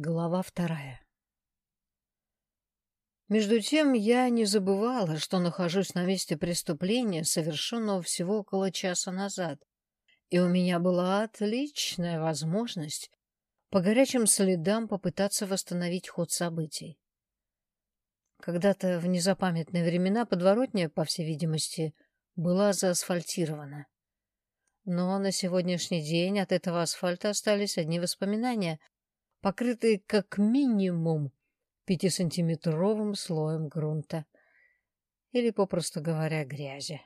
Глава вторая Между тем я не забывала, что нахожусь на месте преступления, совершенного всего около часа назад, и у меня была отличная возможность по горячим следам попытаться восстановить ход событий. Когда-то в незапамятные времена подворотня, по всей видимости, была заасфальтирована. Но на сегодняшний день от этого асфальта остались одни воспоминания, покрытые как минимум пятисантиметровым слоем грунта. Или, попросту говоря, грязи.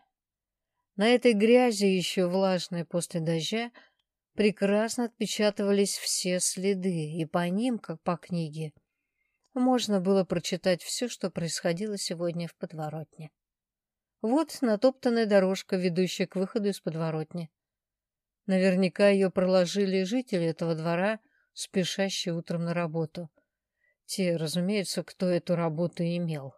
На этой грязи, еще влажной после дождя, прекрасно отпечатывались все следы, и по ним, как по книге, можно было прочитать все, что происходило сегодня в подворотне. Вот натоптанная дорожка, ведущая к выходу из подворотни. Наверняка ее проложили жители этого двора, спешащие утром на работу. Те, разумеется, кто эту работу имел.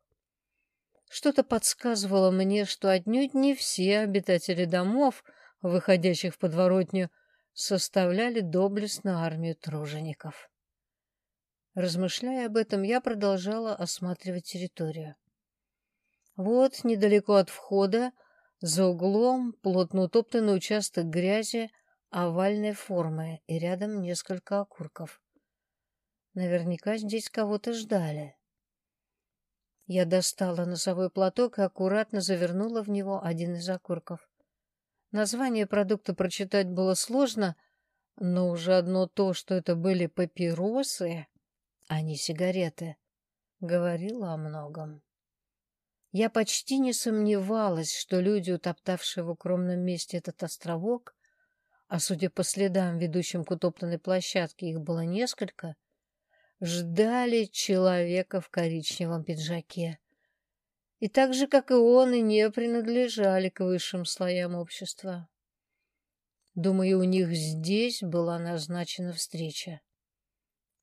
Что-то подсказывало мне, что отнюдь не все обитатели домов, выходящих в подворотню, составляли доблестную армию тружеников. Размышляя об этом, я продолжала осматривать территорию. Вот, недалеко от входа, за углом плотно утоптанный участок грязи овальной формы и рядом несколько окурков. Наверняка здесь кого-то ждали. Я достала носовой платок и аккуратно завернула в него один из окурков. Название продукта прочитать было сложно, но уже одно то, что это были папиросы, а не сигареты, говорило о многом. Я почти не сомневалась, что люди, утоптавшие в укромном месте этот островок, а судя по следам, ведущим к утоптанной площадке, их было несколько, ждали человека в коричневом пиджаке. И так же, как и он, и не принадлежали к высшим слоям общества. Думаю, у них здесь была назначена встреча.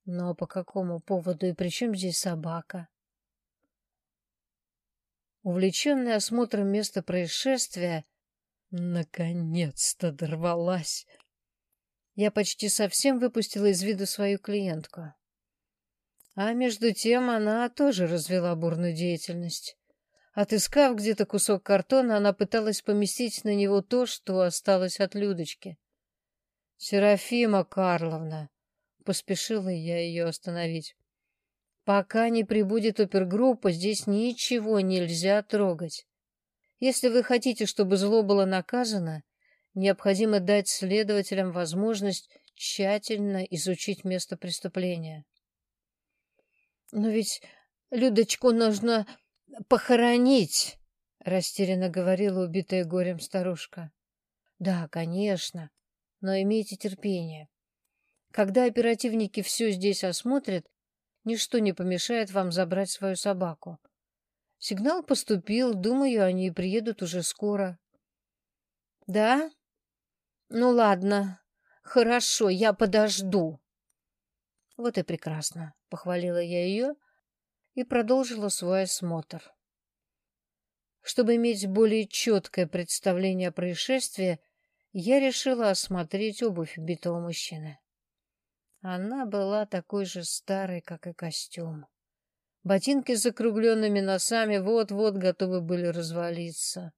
Но по какому поводу и при чем здесь собака? Увлеченный осмотром места происшествия, наконец-то дорвалась. Я почти совсем выпустила из виду свою клиентку. А между тем она тоже развела бурную деятельность. Отыскав где-то кусок картона, она пыталась поместить на него то, что осталось от Людочки. «Серафима Карловна!» — поспешила я ее остановить. Пока не прибудет опергруппа, здесь ничего нельзя трогать. Если вы хотите, чтобы зло было наказано, необходимо дать следователям возможность тщательно изучить место преступления. Но ведь Людочку нужно похоронить, растерянно говорила убитая горем старушка. Да, конечно, но имейте терпение. Когда оперативники все здесь осмотрят, Ничто не помешает вам забрать свою собаку. Сигнал поступил, думаю, они приедут уже скоро. Да? Ну ладно. Хорошо, я подожду. Вот и прекрасно, похвалила я ее и продолжила свой осмотр. Чтобы иметь более четкое представление о происшествии, я решила осмотреть обувь убитого мужчины. Она была такой же старой, как и костюм. Ботинки с закругленными носами вот-вот готовы были развалиться.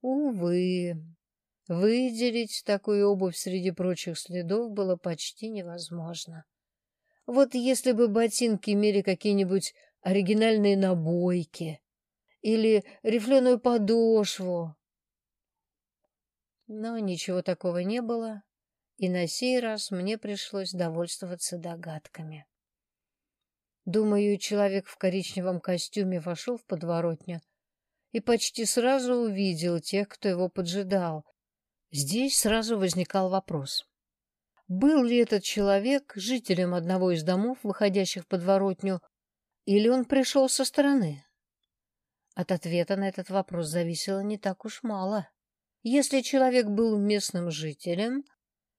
Увы, выделить такую обувь среди прочих следов было почти невозможно. Вот если бы ботинки имели какие-нибудь оригинальные набойки или рифленую подошву. Но ничего такого не было, и на сей раз мне пришлось довольствоваться догадками. Думаю, человек в коричневом костюме вошел в подворотню и почти сразу увидел тех, кто его поджидал. Здесь сразу возникал вопрос. Был ли этот человек жителем одного из домов, выходящих в подворотню, или он пришел со стороны? От ответа на этот вопрос зависело не так уж мало. Если человек был местным жителем,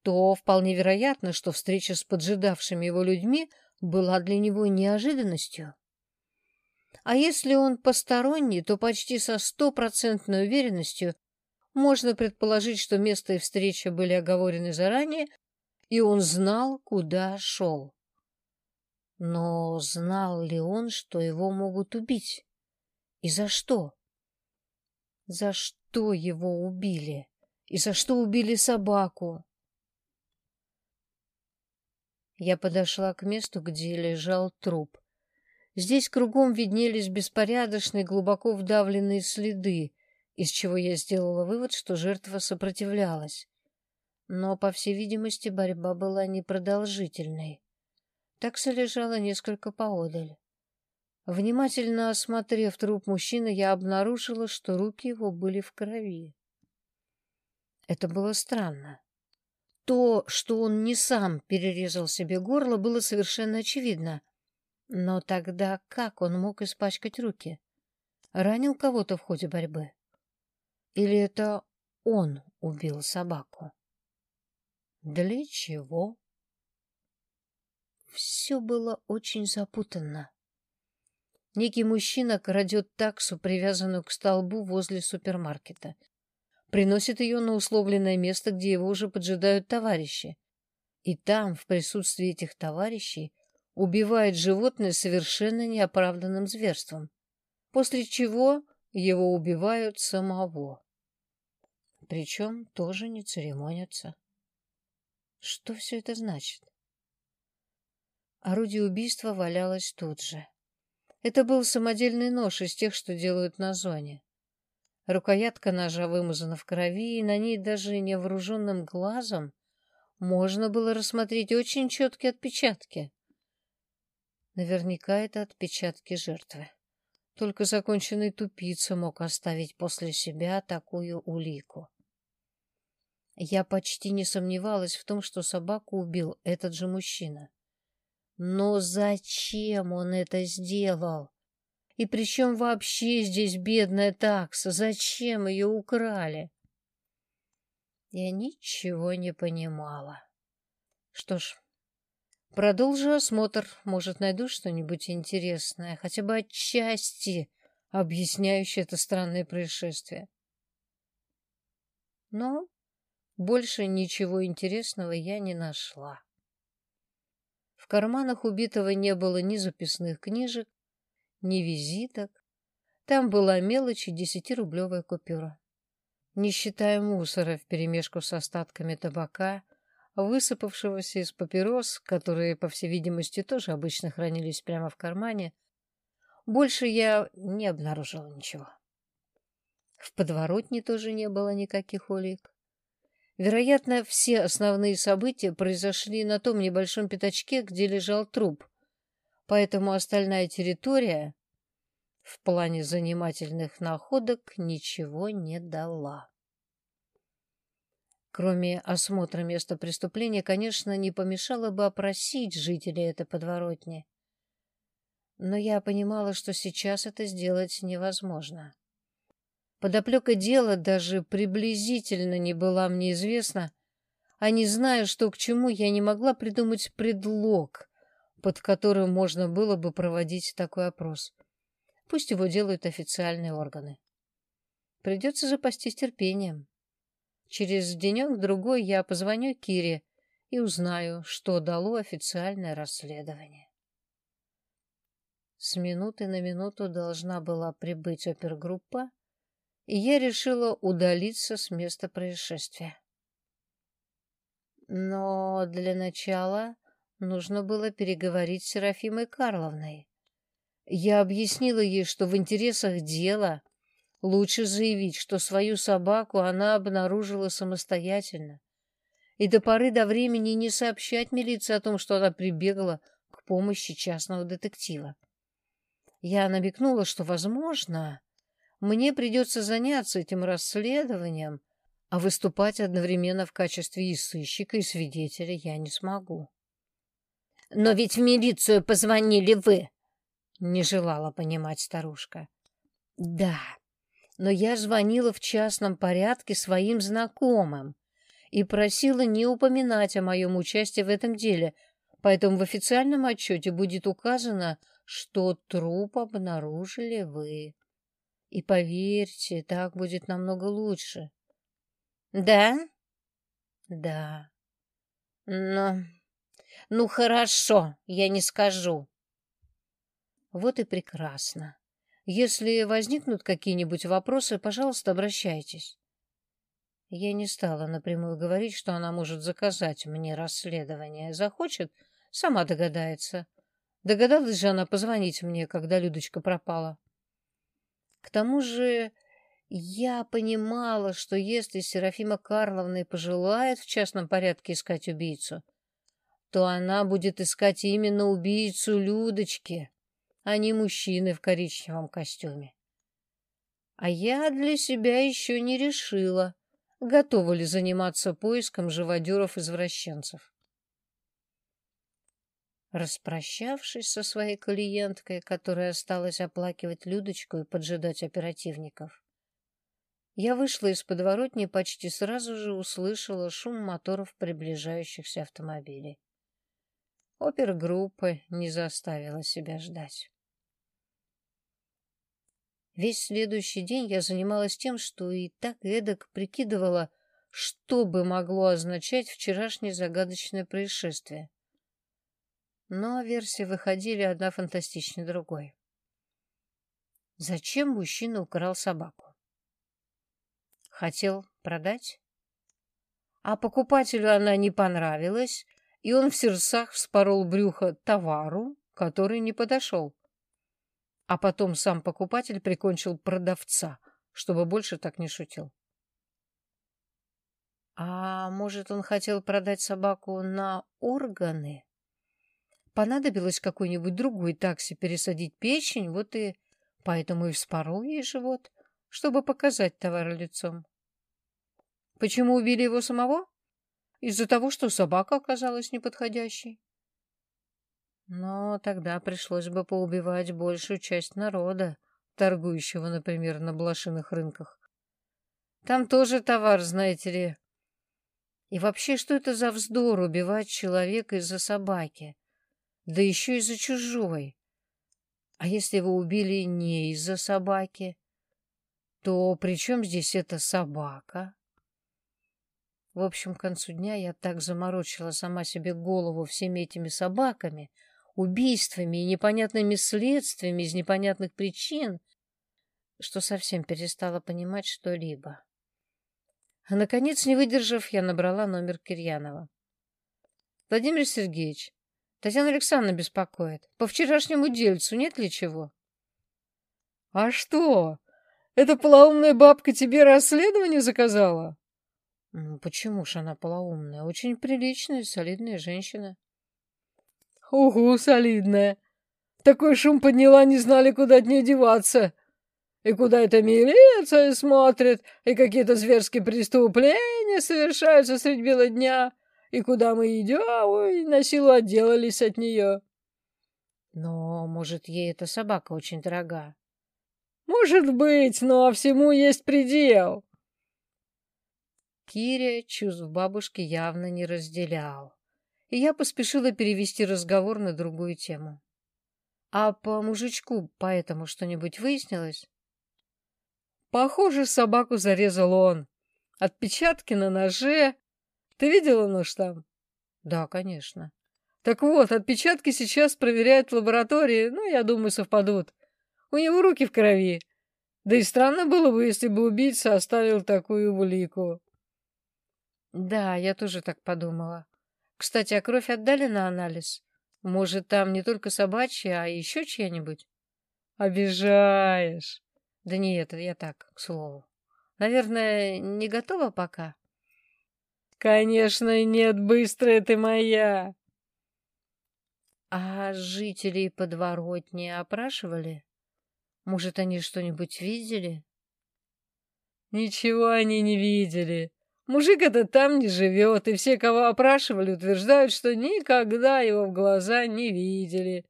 то вполне вероятно, что встреча с поджидавшими его людьми была для него неожиданностью. А если он посторонний, то почти со стопроцентной уверенностью можно предположить, что место и встреча были оговорены заранее, и он знал, куда шел. Но знал ли он, что его могут убить? И за что? За что его убили? И за что убили собаку? Я подошла к месту, где лежал труп. Здесь кругом виднелись беспорядочные, глубоко вдавленные следы, из чего я сделала вывод, что жертва сопротивлялась. Но, по всей видимости, борьба была непродолжительной. Такса лежала несколько поодаль. Внимательно осмотрев труп мужчины, я обнаружила, что руки его были в крови. Это было странно. То, что он не сам перерезал себе горло, было совершенно очевидно. Но тогда как он мог испачкать руки? Ранил кого-то в ходе борьбы? Или это он убил собаку? Для чего? Все было очень запутанно. Некий мужчина крадет таксу, привязанную к столбу возле супермаркета. Приносит ее на условленное место, где его уже поджидают товарищи. И там, в присутствии этих товарищей, убивает животное совершенно неоправданным зверством. После чего его убивают самого. Причем тоже не церемонятся. Что все это значит? Орудие убийства валялось тут же. Это был самодельный нож из тех, что делают на зоне. Рукоятка ножа вымазана в крови, и на ней даже невооруженным глазом можно было рассмотреть очень четкие отпечатки. Наверняка это отпечатки жертвы. Только законченный тупица мог оставить после себя такую улику. Я почти не сомневалась в том, что собаку убил этот же мужчина. Но зачем он это сделал? И причем вообще здесь бедная такса? Зачем ее украли? Я ничего не понимала. Что ж, продолжу осмотр. Может, найду что-нибудь интересное, хотя бы отчасти объясняющее это странное происшествие. Но больше ничего интересного я не нашла. В карманах убитого не было ни записных книжек, ни визиток. Там была мелочь и десятирублевая купюра. Не считая мусора вперемешку с остатками табака, высыпавшегося из папирос, которые, по всей видимости, тоже обычно хранились прямо в кармане, больше я не обнаружила ничего. В подворотне тоже не было никаких улик. Вероятно, все основные события произошли на том небольшом пятачке, где лежал труп. Поэтому остальная территория в плане занимательных находок ничего не дала. Кроме осмотра места преступления, конечно, не помешало бы опросить жителей этой подворотни. Но я понимала, что сейчас это сделать невозможно. Подоплека дела даже приблизительно не была мне известна, а не зная, что к чему, я не могла придумать предлог, под которым можно было бы проводить такой опрос. Пусть его делают официальные органы. Придется запастись терпением. Через денек-другой я позвоню Кире и узнаю, что дало официальное расследование. С минуты на минуту должна была прибыть опергруппа, и я решила удалиться с места происшествия. Но для начала нужно было переговорить с Серафимой Карловной. Я объяснила ей, что в интересах дела лучше заявить, что свою собаку она обнаружила самостоятельно, и до поры до времени не сообщать милиции о том, что она прибегла к помощи частного детектива. Я намекнула, что, возможно, мне придется заняться этим расследованием, а выступать одновременно в качестве и сыщика, и свидетеля я не смогу. — Но ведь в милицию позвонили вы! — не желала понимать старушка. — Да, но я звонила в частном порядке своим знакомым и просила не упоминать о моем участии в этом деле, поэтому в официальном отчете будет указано, что труп обнаружили вы. И поверьте, так будет намного лучше. Да? Да. Но Ну хорошо, я не скажу. Вот и прекрасно. Если возникнут какие-нибудь вопросы, пожалуйста, обращайтесь. Я не стала напрямую говорить, что она может заказать мне расследование. Захочет, сама догадается. Догадалась же она позвонить мне, когда Людочка пропала. К тому же я понимала, что если Серафима Карловна и пожелает в частном порядке искать убийцу, то она будет искать именно убийцу Людочки, а не мужчины в коричневом костюме. А я для себя еще не решила, готова ли заниматься поиском живодеров-извращенцев. Распрощавшись со своей клиенткой, которая осталась оплакивать Людочку и поджидать оперативников, я вышла из подворотни и почти сразу же услышала шум моторов приближающихся автомобилей. Опергруппа не заставила себя ждать. Весь следующий день я занималась тем, что и так эдак прикидывала, что бы могло означать вчерашнее загадочное происшествие. Но версии выходили одна фантастичнее другой. Зачем мужчина украл собаку? Хотел продать? А покупателю она не понравилась, и он в сердцах вспорол брюхо товару, который не подошел. А потом сам покупатель прикончил продавца, чтобы больше так не шутил. А может, он хотел продать собаку на органы? Понадобилось какой-нибудь другой такси пересадить печень, вот и поэтому и вспорол ей живот, чтобы показать товар лицом. Почему убили его самого? Из-за того, что собака оказалась неподходящей. Но тогда пришлось бы поубивать большую часть народа, торгующего, например, на блошиных рынках. Там тоже товар, знаете ли. И вообще, что это за вздор убивать человека из-за собаки? Да еще из-за чужой. А если его убили не из-за собаки, то при чем здесь эта собака? В общем, к концу дня я так заморочила сама себе голову всеми этими собаками, убийствами и непонятными следствиями из непонятных причин, что совсем перестала понимать что-либо. А, наконец, не выдержав, я набрала номер Кирьянова. — Владимир Сергеевич, Татьяна Александровна беспокоит. По вчерашнему дельцу нет ли чего? — А что? Эта полоумная бабка тебе расследование заказала? Почему ж она полоумная? Очень приличная, солидная женщина. Угу, солидная. Такой шум подняла, не знали, куда от нее деваться. И куда эта милиция смотрит, и какие-то зверские преступления совершаются средь бела дня, и куда мы идем, и на силу отделались от нее. Но, может, ей эта собака очень дорога? Может быть, но всему есть предел. Киря чувств бабушки явно не разделял, и я поспешила перевести разговор на другую тему. А по мужичку поэтому что-нибудь выяснилось? Похоже, собаку зарезал он. Отпечатки на ноже. Ты видела нож там? Да, конечно. Так вот, отпечатки сейчас проверяют в лаборатории, ну, я думаю, совпадут. У него руки в крови. Да и странно было бы, если бы убийца оставил такую улику. Да, я тоже так подумала. Кстати, а кровь отдали на анализ? Может, там не только собачья, а еще чья-нибудь? Обижаешь. Да нет, я так, к слову. Наверное, не готова пока? Конечно, нет, быстрая ты моя. А жителей подворотни опрашивали? Может, они что-нибудь видели? Ничего они не видели. Мужик этот там не живет, и все, кого опрашивали, утверждают, что никогда его в глаза не видели.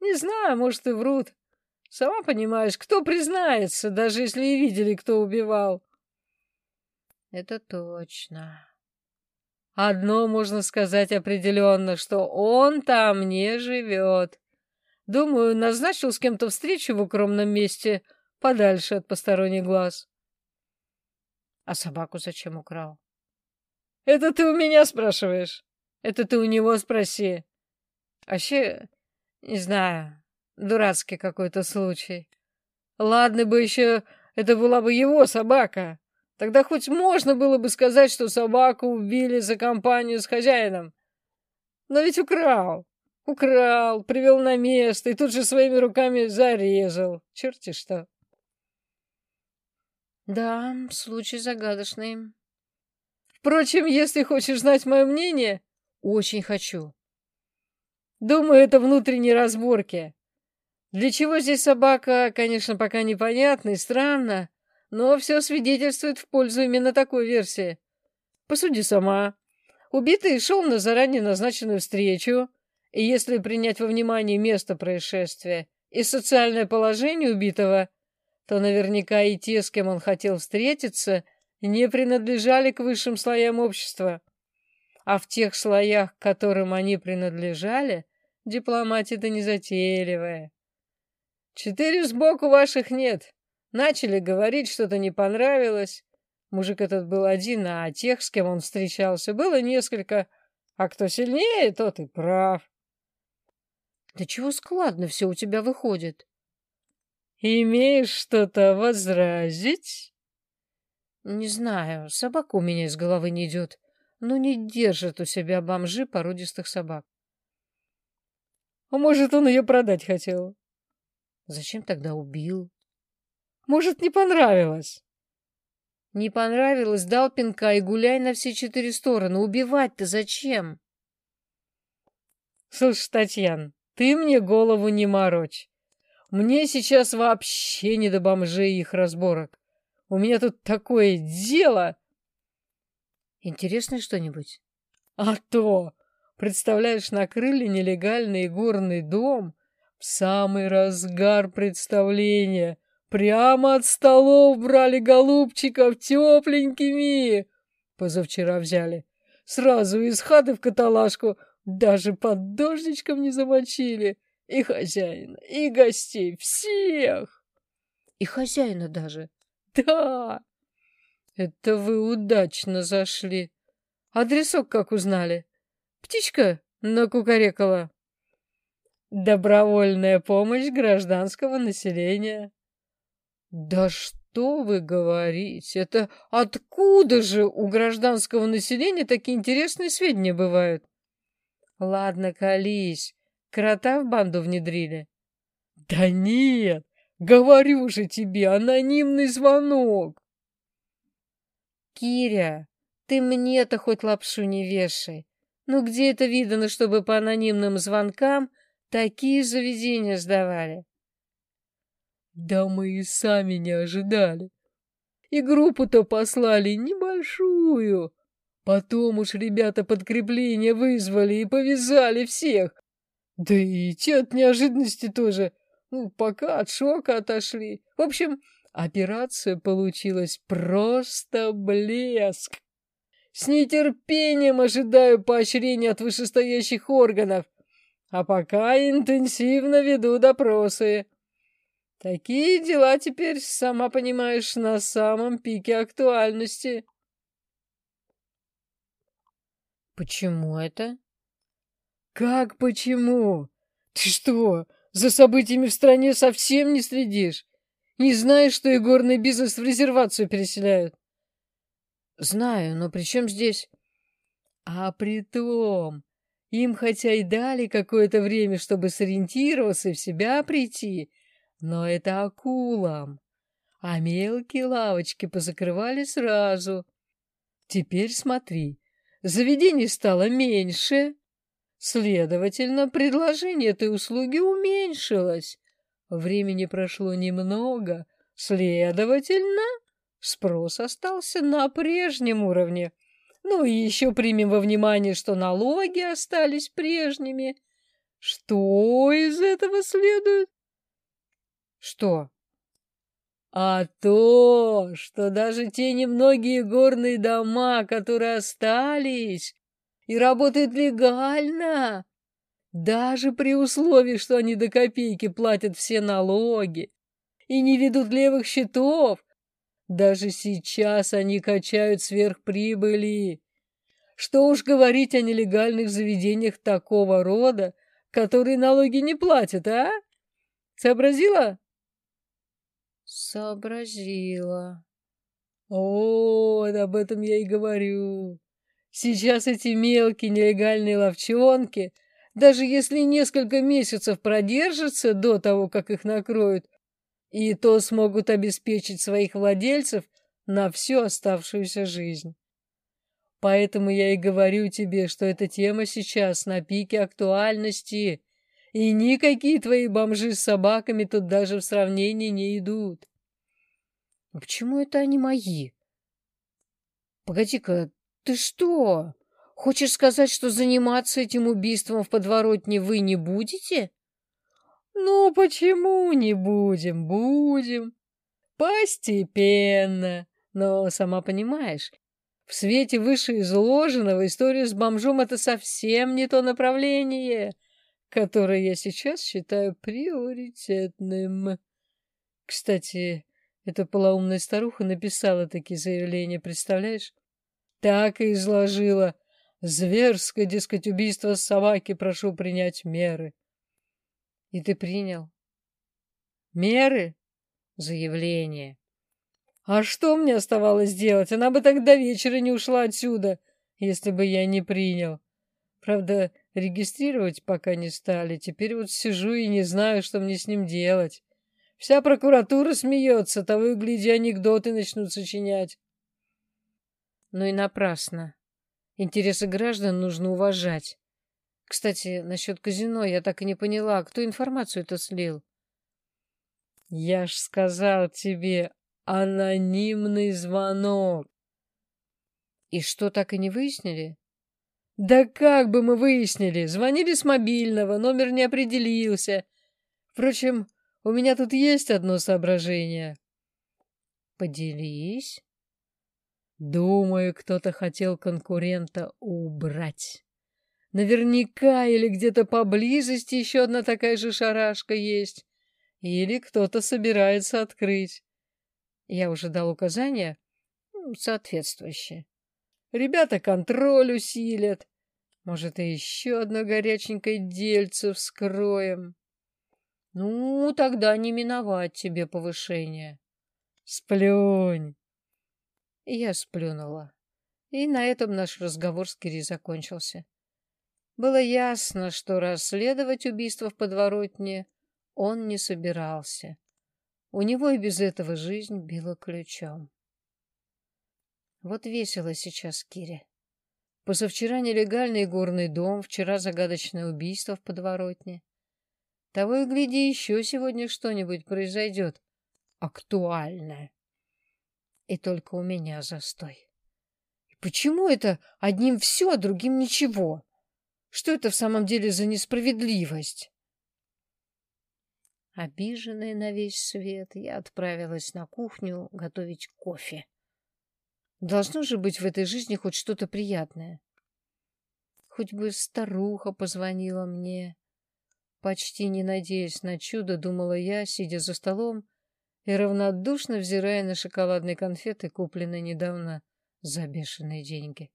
Не знаю, может, и врут. Сама понимаешь, кто признается, даже если и видели, кто убивал. Это точно. Одно можно сказать определенно, что он там не живет. Думаю, назначил с кем-то встречу в укромном месте, подальше от посторонних глаз. А собаку зачем украл? Это ты у меня спрашиваешь? Это ты у него спроси. Вообще, не знаю, дурацкий какой-то случай. Ладно бы еще, это была бы его собака. Тогда хоть можно было бы сказать, что собаку убили за компанию с хозяином. Но ведь украл. Украл, привел на место и тут же своими руками зарезал. Черти что. Да, случай загадочный. Впрочем, если хочешь знать мое мнение, очень хочу. Думаю, это внутренние разборки. Для чего здесь собака, конечно, пока непонятно и странно, но все свидетельствует в пользу именно такой версии. Посуди сама. Убитый шел на заранее назначенную встречу, и если принять во внимание место происшествия и социальное положение убитого, то наверняка и те, с кем он хотел встретиться, не принадлежали к высшим слоям общества. А в тех слоях, к которым они принадлежали, дипломатия-то незатейливая. Четыре сбоку ваших нет. Начали говорить, что-то не понравилось. Мужик этот был один, а тех, с кем он встречался, было несколько. А кто сильнее, тот и прав. Да чего складно все у тебя выходит? Имеешь что-то возразить? Не знаю, собака у меня из головы не идет, но не держит у себя бомжи породистых собак. А может, он ее продать хотел? Зачем тогда убил? Может, не понравилось? Не понравилось, дал пинка и гуляй на все четыре стороны. Убивать-то зачем? Слушай, Татьян, ты мне голову не морочь. Мне сейчас вообще не до бомжей и их разборок. У меня тут такое дело. Интересно что-нибудь? А то! Представляешь, накрыли нелегальный горный дом в самый разгар представления. Прямо от столов брали голубчиков тепленькими. Позавчера взяли. Сразу из хаты в каталажку. Даже под дождичком не замочили. И хозяина, и гостей, всех. И хозяина даже. Да. Это вы удачно зашли. Адресок как узнали? Птичка накукарекала. Добровольная помощь гражданского населения. Да что вы говорите? Это откуда же у гражданского населения такие интересные сведения бывают? Ладно, колись. Крота в банду внедрили. Да нет, говорю же тебе, анонимный звонок. Киря, ты мне-то хоть лапшу не вешай. Ну где это видано, чтобы по анонимным звонкам такие заведения сдавали? Да мы и сами не ожидали. И группу-то послали небольшую. Потом уж ребята подкрепление вызвали и повязали всех. Да и те от неожиданности тоже. Ну, пока от шока отошли. В общем, операция получилась просто блеск. С нетерпением ожидаю поощрения от вышестоящих органов. А пока интенсивно веду допросы. Такие дела теперь, сама понимаешь, на самом пике актуальности. Почему это? Как почему? Ты что, за событиями в стране совсем не следишь? Не знаешь, что и горный бизнес в резервацию переселяют? Знаю, но при чем здесь? А при том, им хотя и дали какое-то время, чтобы сориентироваться и в себя прийти, но это акулам. А мелкие лавочки позакрывали сразу. Теперь смотри, заведений стало меньше. Следовательно, предложение этой услуги уменьшилось. Времени прошло немного. Следовательно, спрос остался на прежнем уровне. Ну и еще примем во внимание, что налоги остались прежними. Что из этого следует? Что? А то, что даже те немногие горные дома, которые остались и работают легально, даже при условии, что они до копейки платят все налоги и не ведут левых счетов, даже сейчас они качают сверхприбыли. Что уж говорить о нелегальных заведениях такого рода, которые налоги не платят, а? Сообразила? Сообразила. Вот, об этом я и говорю. Сейчас эти мелкие нелегальные ловчонки, даже если несколько месяцев продержатся до того, как их накроют, и то смогут обеспечить своих владельцев на всю оставшуюся жизнь. Поэтому я и говорю тебе, что эта тема сейчас на пике актуальности, и никакие твои бомжи с собаками тут даже в сравнении не идут. А почему это они мои? Погоди-ка, ты что? Хочешь сказать, что заниматься этим убийством в подворотне вы не будете? Ну, почему не будем? Будем. Постепенно. Но, сама понимаешь, в свете вышеизложенного история с бомжом — это совсем не то направление, которое я сейчас считаю приоритетным. Кстати, эта полоумная старуха написала такие заявления, представляешь? Так и изложила. Зверское, дескать, убийство собаки, прошу принять меры. И ты принял? Меры? Заявление. А что мне оставалось делать? Она бы так до вечера не ушла отсюда, если бы я не принял. Правда, регистрировать пока не стали. Теперь вот сижу и не знаю, что мне с ним делать. Вся прокуратура смеется, того и гляди, анекдоты начнут сочинять. Ну и напрасно. Интересы граждан нужно уважать. Кстати, насчет казино я так и не поняла, кто информацию-то слил. Я ж сказал тебе, анонимный звонок. И что, так и не выяснили? Да как бы мы выяснили? Звонили с мобильного, номер не определился. Впрочем, у меня тут есть одно соображение. Поделись. Думаю, кто-то хотел конкурента убрать. Наверняка или где-то поблизости еще одна такая же шарашка есть. Или кто-то собирается открыть. Я уже дал указания соответствующие. Ребята контроль усилят. Может, и еще одно горяченькое дельце вскроем. Ну, тогда не миновать тебе повышение. Сплюнь. Я сплюнула. И на этом наш разговор с Кири закончился. Было ясно, что расследовать убийство в подворотне он не собирался. У него и без этого жизнь била ключом. Вот весело сейчас Кире. Позавчера нелегальный горный дом, вчера загадочное убийство в подворотне. Того и гляди, еще сегодня что-нибудь произойдет актуальное. И только у меня застой. И почему это одним все, а другим ничего? Что это в самом деле за несправедливость? Обиженная на весь свет, я отправилась на кухню готовить кофе. Должно же быть в этой жизни хоть что-то приятное. Хоть бы старуха позвонила мне. Почти не надеясь на чудо, думала я, сидя за столом и равнодушно взирая на шоколадные конфеты, купленные недавно за бешеные деньги.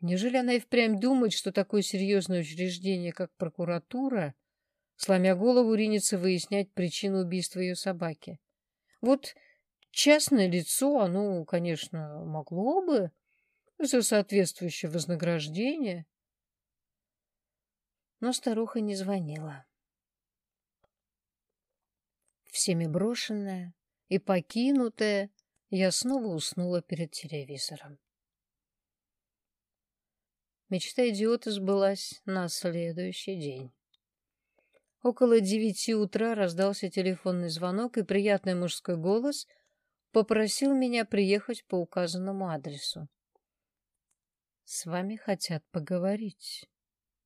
Неужели она и впрямь думает, что такое серьезное учреждение, как прокуратура, сломя голову, ринется выяснять причину убийства ее собаки? Вот частное лицо, оно, конечно, могло бы за соответствующее вознаграждение, но старуха не звонила. Всеми брошенная и покинутая, я снова уснула перед телевизором. Мечта идиота сбылась на следующий день. Около девяти утра раздался телефонный звонок, и приятный мужской голос попросил меня приехать по указанному адресу. «С вами хотят поговорить».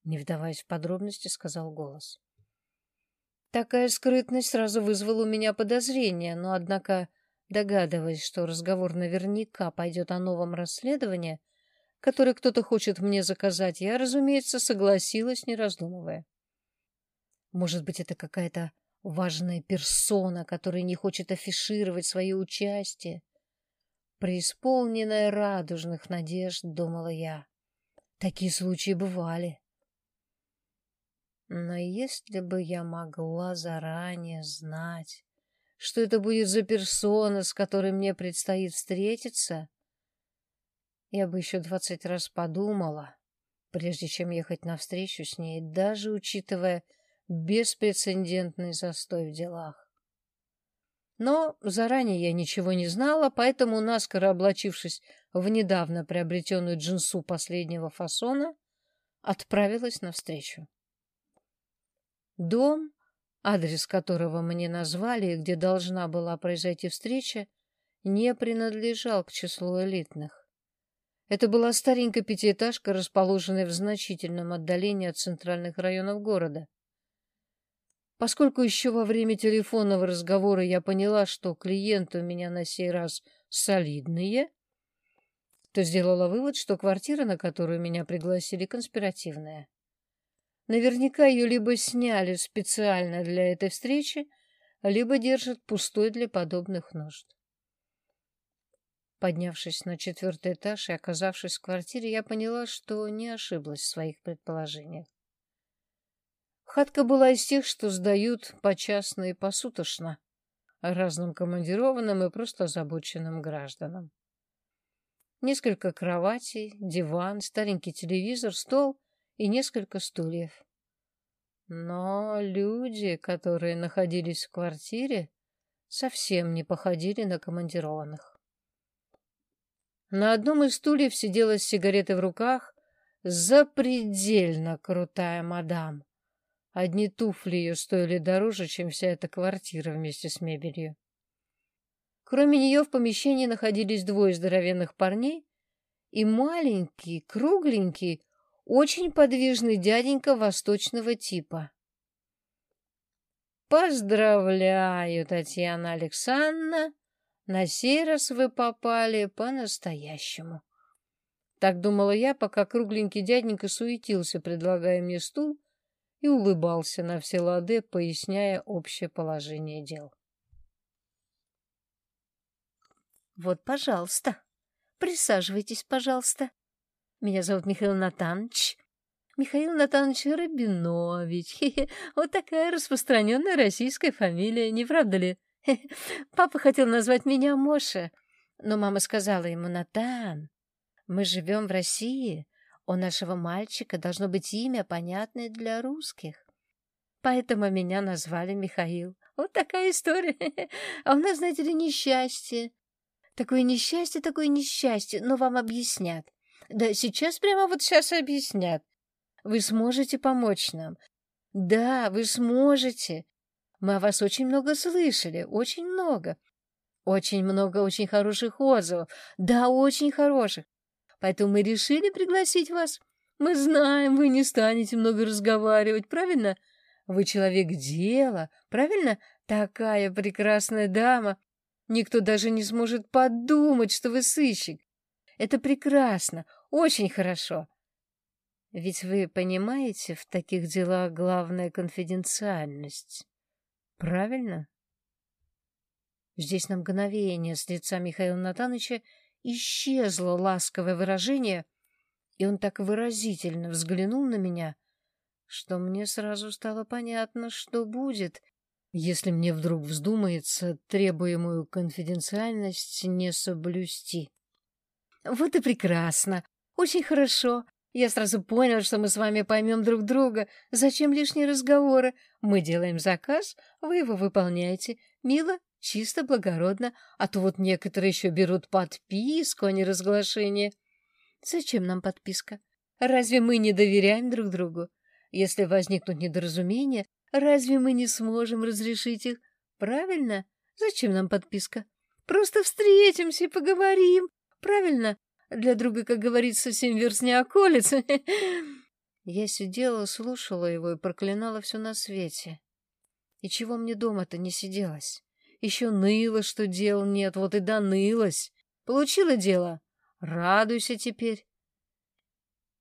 Не вдаваясь в подробности, сказал голос. Такая скрытность сразу вызвала у меня подозрение, но, однако, догадываясь, что разговор наверняка пойдет о новом расследовании, которое кто-то хочет мне заказать, я, разумеется, согласилась, не раздумывая. Может быть, это какая-то важная персона, которая не хочет афишировать свое участие. преисполненная радужных надежд, думала я. Такие случаи бывали. Но если бы я могла заранее знать, что это будет за персона, с которой мне предстоит встретиться, я бы еще двадцать раз подумала, прежде чем ехать навстречу с ней, даже учитывая беспрецедентный застой в делах. Но заранее я ничего не знала, поэтому, наскоро облачившись в недавно приобретенную джинсу последнего фасона, отправилась навстречу. Дом, адрес которого мне назвали и где должна была произойти встреча, не принадлежал к числу элитных. Это была старенькая пятиэтажка, расположенная в значительном отдалении от центральных районов города. Поскольку еще во время телефонного разговора я поняла, что клиенты у меня на сей раз солидные, то сделала вывод, что квартира, на которую меня пригласили, конспиративная. Наверняка ее либо сняли специально для этой встречи, либо держат пустой для подобных нужд. Поднявшись на четвертый этаж и оказавшись в квартире, я поняла, что не ошиблась в своих предположениях. Хатка была из тех, что сдают почасно и посуточно разным командированным и просто озабоченным гражданам. Несколько кроватей, диван, старенький телевизор, стол и несколько стульев. Но люди, которые находились в квартире, совсем не походили на командированных. На одном из стульев сидела с сигаретой в руках запредельно крутая мадам. Одни туфли ее стоили дороже, чем вся эта квартира вместе с мебелью. Кроме нее в помещении находились двое здоровенных парней и маленький, кругленький, очень подвижный дяденька восточного типа. «Поздравляю, Татьяна Александровна! На сей раз вы попали по-настоящему!» Так думала я, пока кругленький дяденька суетился, предлагая мне стул и улыбался на все лады, поясняя общее положение дел. «Вот, пожалуйста, присаживайтесь, пожалуйста. Меня зовут Михаил Натанович. Михаил Натанович Рабинович. Вот такая распространенная российская фамилия, не правда ли? Папа хотел назвать меня Моша, но мама сказала ему Натан. Мы живем в России, у нашего мальчика должно быть имя, понятное для русских. Поэтому меня назвали Михаил. Вот такая история. А у нас, знаете ли, несчастье. Такое несчастье, такое несчастье. Но вам объяснят. Да сейчас, прямо вот сейчас объяснят. Вы сможете помочь нам. Да, вы сможете. Мы о вас очень много слышали, очень много. Очень много очень хороших отзывов. Да, очень хороших. Поэтому мы решили пригласить вас. Мы знаем, вы не станете много разговаривать, правильно? Вы человек дела, правильно? Такая прекрасная дама. Никто даже не сможет подумать, что вы сыщик. Это прекрасно, очень хорошо. Ведь вы понимаете, в таких делах главная конфиденциальность. Правильно? Здесь на мгновение с лица Михаила Натановича исчезло ласковое выражение, и он так выразительно взглянул на меня, что мне сразу стало понятно, что будет, если мне вдруг вздумается требуемую конфиденциальность не соблюсти. Вот и прекрасно, очень хорошо. Я сразу понял, что мы с вами поймем друг друга. Зачем лишние разговоры? Мы делаем заказ, вы его выполняете. Мило Чисто благородно, а то вот некоторые еще берут подписку, а не разглашение. Зачем нам подписка? Разве мы не доверяем друг другу? Если возникнут недоразумения, разве мы не сможем разрешить их? Правильно? Зачем нам подписка? Просто встретимся и поговорим. Правильно? Для друга, как говорится, семь верст не околится. Я сидела, слушала его и проклинала все на свете. И чего мне дома-то не сиделось? Еще ныла, что дел нет, вот и донылась. Получила дело? Радуйся теперь.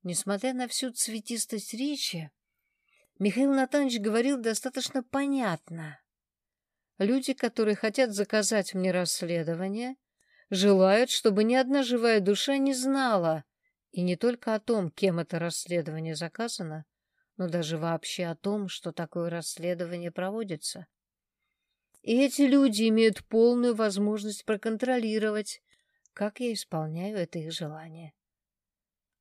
Несмотря на всю цветистость речи, Михаил Натанович говорил достаточно понятно. Люди, которые хотят заказать мне расследование, желают, чтобы ни одна живая душа не знала, и не только о том, кем это расследование заказано, но даже вообще о том, что такое расследование проводится. И эти люди имеют полную возможность проконтролировать, как я исполняю это их желание.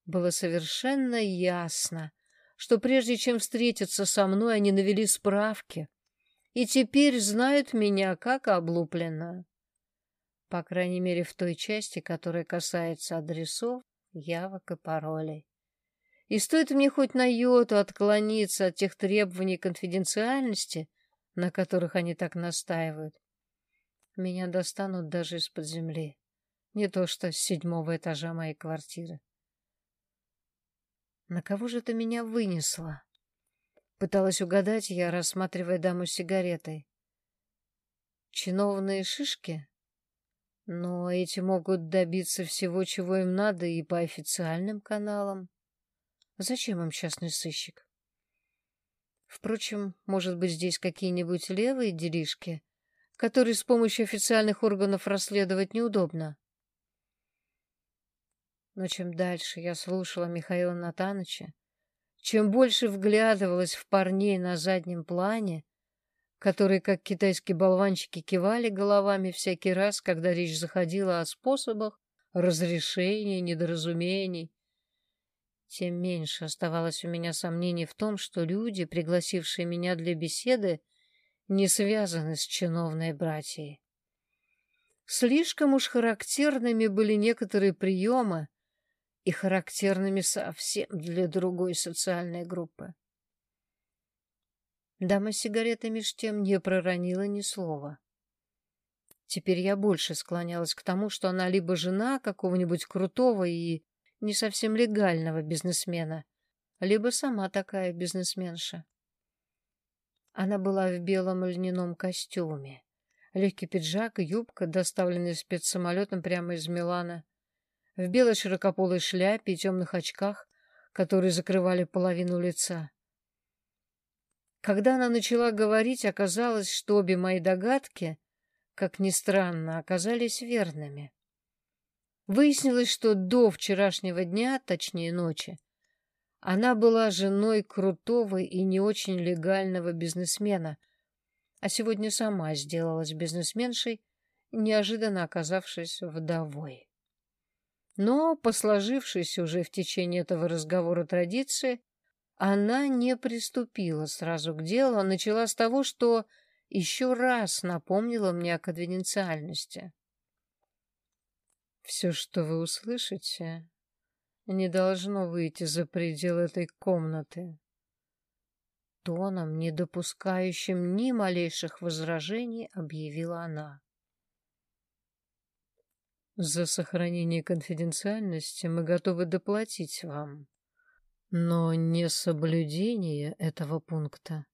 Было совершенно ясно, что прежде чем встретиться со мной, они навели справки и теперь знают меня как облупленную. По крайней мере, в той части, которая касается адресов, явок и паролей. И стоит мне хоть на йоту отклониться от тех требований конфиденциальности, на которых они так настаивают, меня достанут даже из-под земли, не то что с седьмого этажа моей квартиры. На кого же это меня вынесло? Пыталась угадать я, рассматривая даму с сигаретой. Чиновные шишки? Но эти могут добиться всего, чего им надо, и по официальным каналам. Зачем им частный сыщик? Впрочем, может быть, здесь какие-нибудь левые делишки, которые с помощью официальных органов расследовать неудобно. Но чем дальше я слушала Михаила Натановича, чем больше вглядывалась в парней на заднем плане, которые, как китайские болванчики, кивали головами всякий раз, когда речь заходила о способах разрешения недоразумений, тем меньше оставалось у меня сомнений в том, что люди, пригласившие меня для беседы, не связаны с чиновной братьей. Слишком уж характерными были некоторые приемы и характерными совсем для другой социальной группы. Дама с сигаретами меж тем не проронила ни слова. Теперь я больше склонялась к тому, что она либо жена какого-нибудь крутого и не совсем легального бизнесмена, либо сама такая бизнесменша. Она была в белом льняном костюме. Легкий пиджак и юбка, доставленные спецсамолетом прямо из Милана. В белой широкополой шляпе и темных очках, которые закрывали половину лица. Когда она начала говорить, оказалось, что обе мои догадки, как ни странно, оказались верными. Выяснилось, что до вчерашнего дня, точнее ночи, она была женой крутого и не очень легального бизнесмена, а сегодня сама сделалась бизнесменшей, неожиданно оказавшись вдовой. Но, по сложившейся уже в течение этого разговора традиции, она не приступила сразу к делу, а начала с того, что еще раз напомнила мне о конфиденциальности. «Все, что вы услышите, не должно выйти за пределы этой комнаты». Тоном, не допускающим ни малейших возражений, объявила она. «За сохранение конфиденциальности мы готовы доплатить вам». Но несоблюдение этого пункта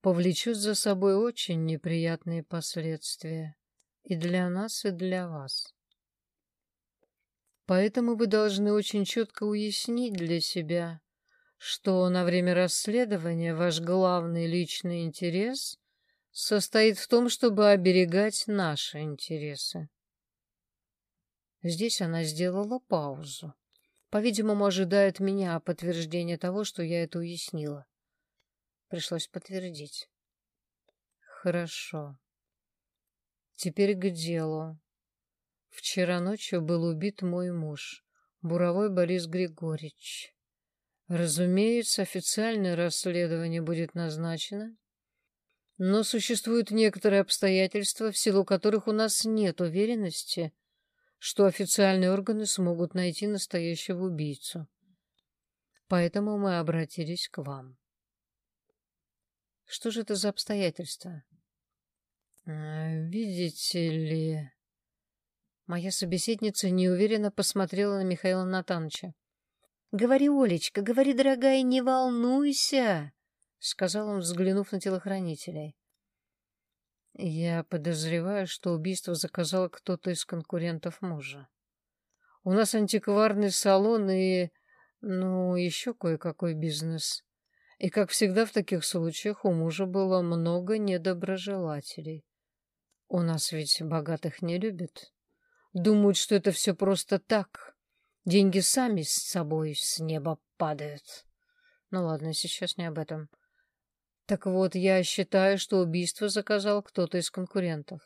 повлечет за собой очень неприятные последствия и для нас, и для вас. Поэтому вы должны очень четко уяснить для себя, что на время расследования ваш главный личный интерес состоит в том, чтобы оберегать наши интересы. Здесь она сделала паузу по-видимому, ожидает меня подтверждения того, что я это уяснила. Пришлось подтвердить. Хорошо. Теперь к делу. Вчера ночью был убит мой муж, буровой Борис Григорьевич. Разумеется, официальное расследование будет назначено, но существуют некоторые обстоятельства, в силу которых у нас нет уверенности, что официальные органы смогут найти настоящего убийцу. Поэтому мы обратились к вам. Что же это за обстоятельства? А, видите ли... Моя собеседница неуверенно посмотрела на Михаила Натановича. — Говори, Олечка, говори, дорогая, не волнуйся, — сказал он, взглянув на телохранителей. Я подозреваю, что убийство заказал кто-то из конкурентов мужа. У нас антикварный салон и, ну, еще кое-какой бизнес. И, как всегда в таких случаях, у мужа было много недоброжелателей. У нас ведь богатых не любят. думают, что это все просто так. Деньги сами с собой с неба падают. Ну ладно, сейчас не об этом. Так вот, я считаю, что убийство заказал кто-то из конкурентов.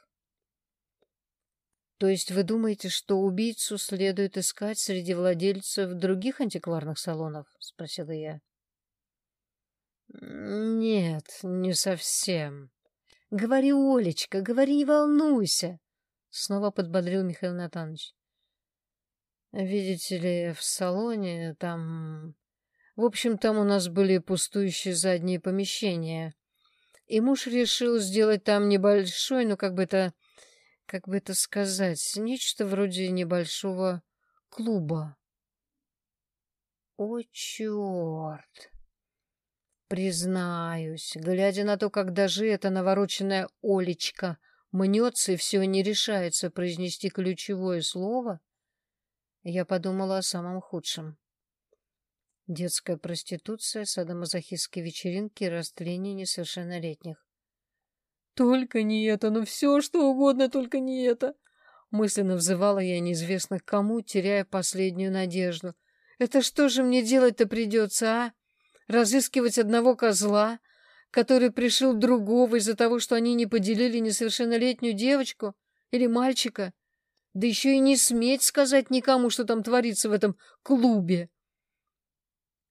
То есть вы думаете, что убийцу следует искать среди владельцев других антикварных салонов? Спросила я. Нет, не совсем. Говори, Олечка, говори, не волнуйся. Снова подбодрил Михаил Натанович. Видите ли, в салоне там... В общем, там у нас были пустующие задние помещения. И муж решил сделать там небольшой, ну, как бы это... Как бы это сказать? Нечто вроде небольшого клуба. О, черт! Признаюсь, глядя на то, как даже эта навороченная Олечка мнется и все не решается произнести ключевое слово, я подумала о самом худшем. Детская проституция, садомазохистские вечеринки растление несовершеннолетних. «Только не это, ну все, что угодно, только не это!» Мысленно взывала я неизвестно кому, теряя последнюю надежду. «Это что же мне делать-то придется, а? Разыскивать одного козла, который пришил другого из-за того, что они не поделили несовершеннолетнюю девочку или мальчика?» Да еще и не сметь сказать никому, что там творится в этом клубе.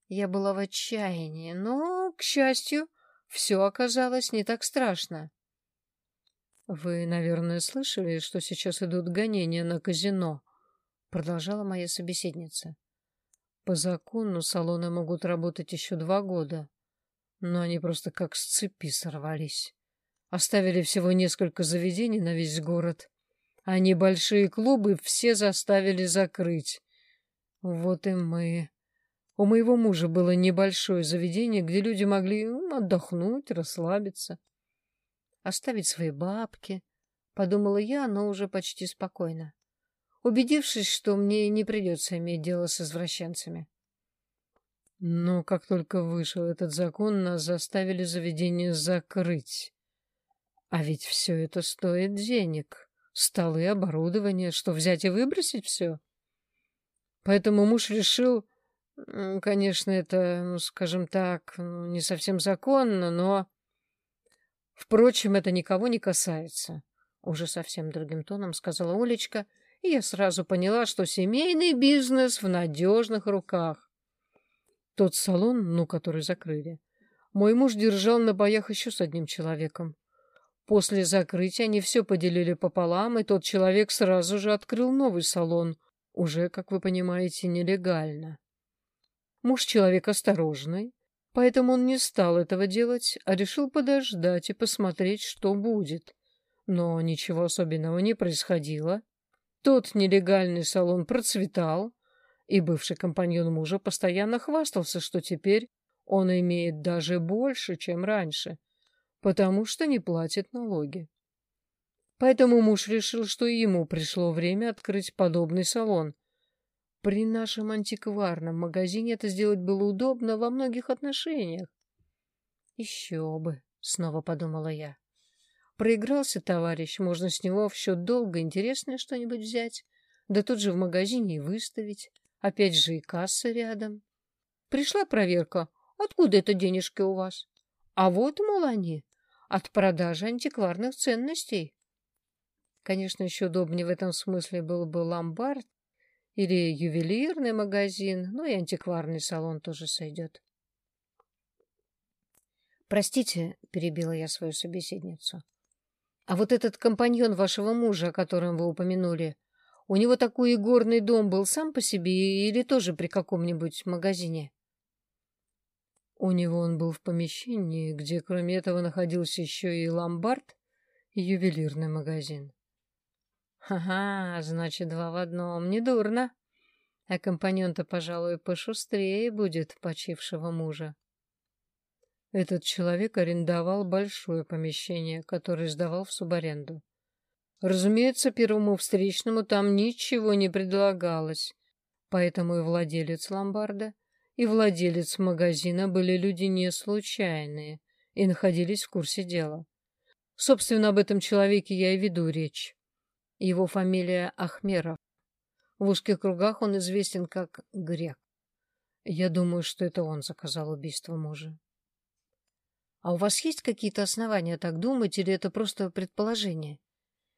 Я была в отчаянии, но, к счастью, все оказалось не так страшно. «Вы, наверное, слышали, что сейчас идут гонения на казино?» — продолжала моя собеседница. «По закону салоны могут работать еще два года, но они просто как с цепи сорвались. Оставили всего несколько заведений на весь город а небольшие клубы все заставили закрыть. Вот и мы. У моего мужа было небольшое заведение, где люди могли отдохнуть, расслабиться, оставить свои бабки, подумала я, но уже почти спокойно, убедившись, что мне не придется иметь дело с извращенцами. Но как только вышел этот закон, нас заставили заведение закрыть. А ведь все это стоит денег. Столы, оборудование, что взять и выбросить все? Поэтому муж решил, конечно, это, ну, скажем так, ну, не совсем законно, но... Впрочем, это никого не касается. Уже совсем другим тоном сказала Олечка, и я сразу поняла, что семейный бизнес в надежных руках. Тот салон, ну, который закрыли, мой муж держал на боях еще с одним человеком. После закрытия они все поделили пополам, и тот человек сразу же открыл новый салон, уже, как вы понимаете, нелегально. Муж человек осторожный, поэтому он не стал этого делать, а решил подождать и посмотреть, что будет. Но ничего особенного не происходило. Тот нелегальный салон процветал, и бывший компаньон мужа постоянно хвастался, что теперь он имеет даже больше, чем раньше потому что не платит налоги. Поэтому муж решил, что ему пришло время открыть подобный салон. При нашем антикварном магазине это сделать было удобно во многих отношениях. Еще бы, снова подумала я. Проигрался товарищ, можно с него в счет долга интересное что-нибудь взять, да тут же в магазине и выставить. Опять же и касса рядом. Пришла проверка. Откуда это денежки у вас? А вот, мол, они от продажи антикварных ценностей. Конечно, еще удобнее в этом смысле был бы ломбард или ювелирный магазин, ну и антикварный салон тоже сойдет. «Простите», — перебила я свою собеседницу, — «а вот этот компаньон вашего мужа, о котором вы упомянули, у него такой игорный дом был сам по себе или тоже при каком-нибудь магазине?» У него он был в помещении, где кроме этого находился еще и ломбард и ювелирный магазин. Ага, значит, два в одном. Недурно. А компаньон-то, пожалуй, пошустрее будет почившего мужа. Этот человек арендовал большое помещение, которое сдавал в субаренду. Разумеется, первому встречному там ничего не предлагалось, поэтому и владелец ломбарда — и владелец магазина были люди не случайные и находились в курсе дела. Собственно, об этом человеке я и веду речь. Его фамилия Ахмеров. В узких кругах он известен как Грек. Я думаю, что это он заказал убийство мужа. А у вас есть какие-то основания так думать, или это просто предположение?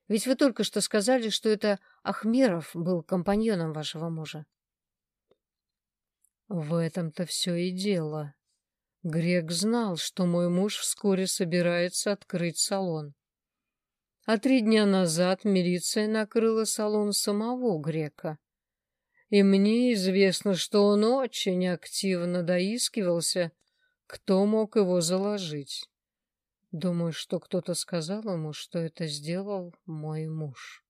Ведь вы только что сказали, что это Ахмеров был компаньоном вашего мужа. В этом-то все и дело. Грек знал, что мой муж вскоре собирается открыть салон. А три дня назад милиция накрыла салон самого Грека. И мне известно, что он очень активно доискивался, кто мог его заложить. Думаю, что кто-то сказал ему, что это сделал мой муж.